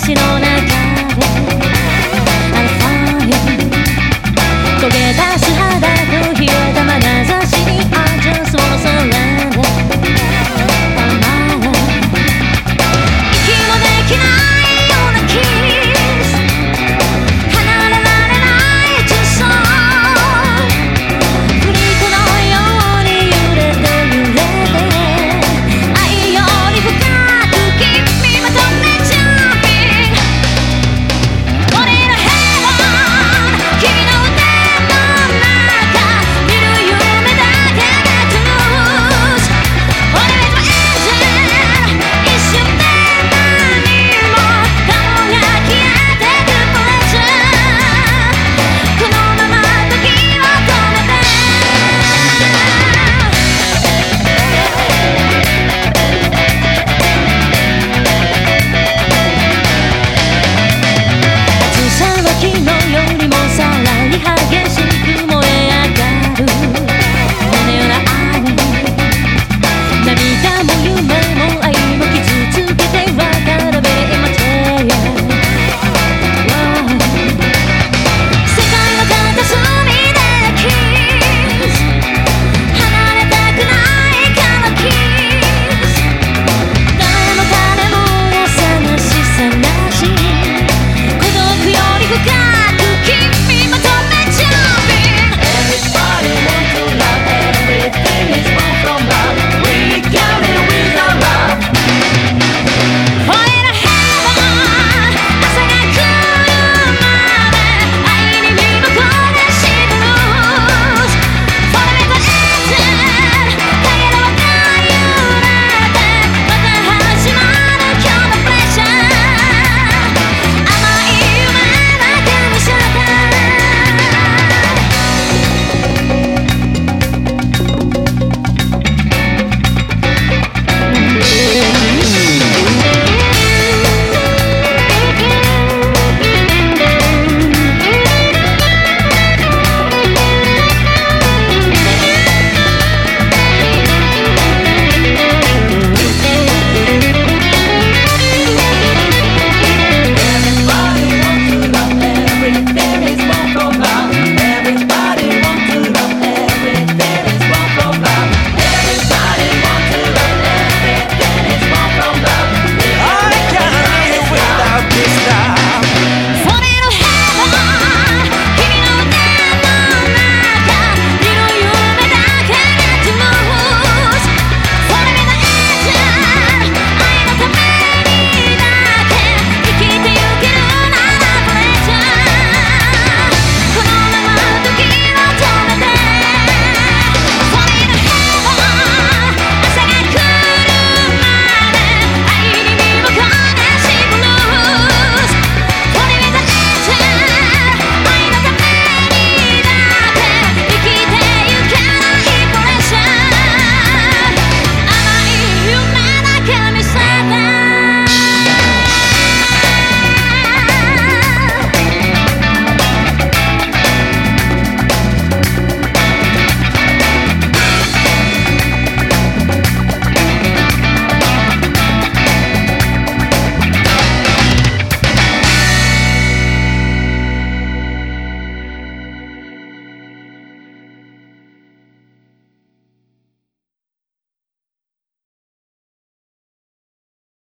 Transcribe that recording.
しのない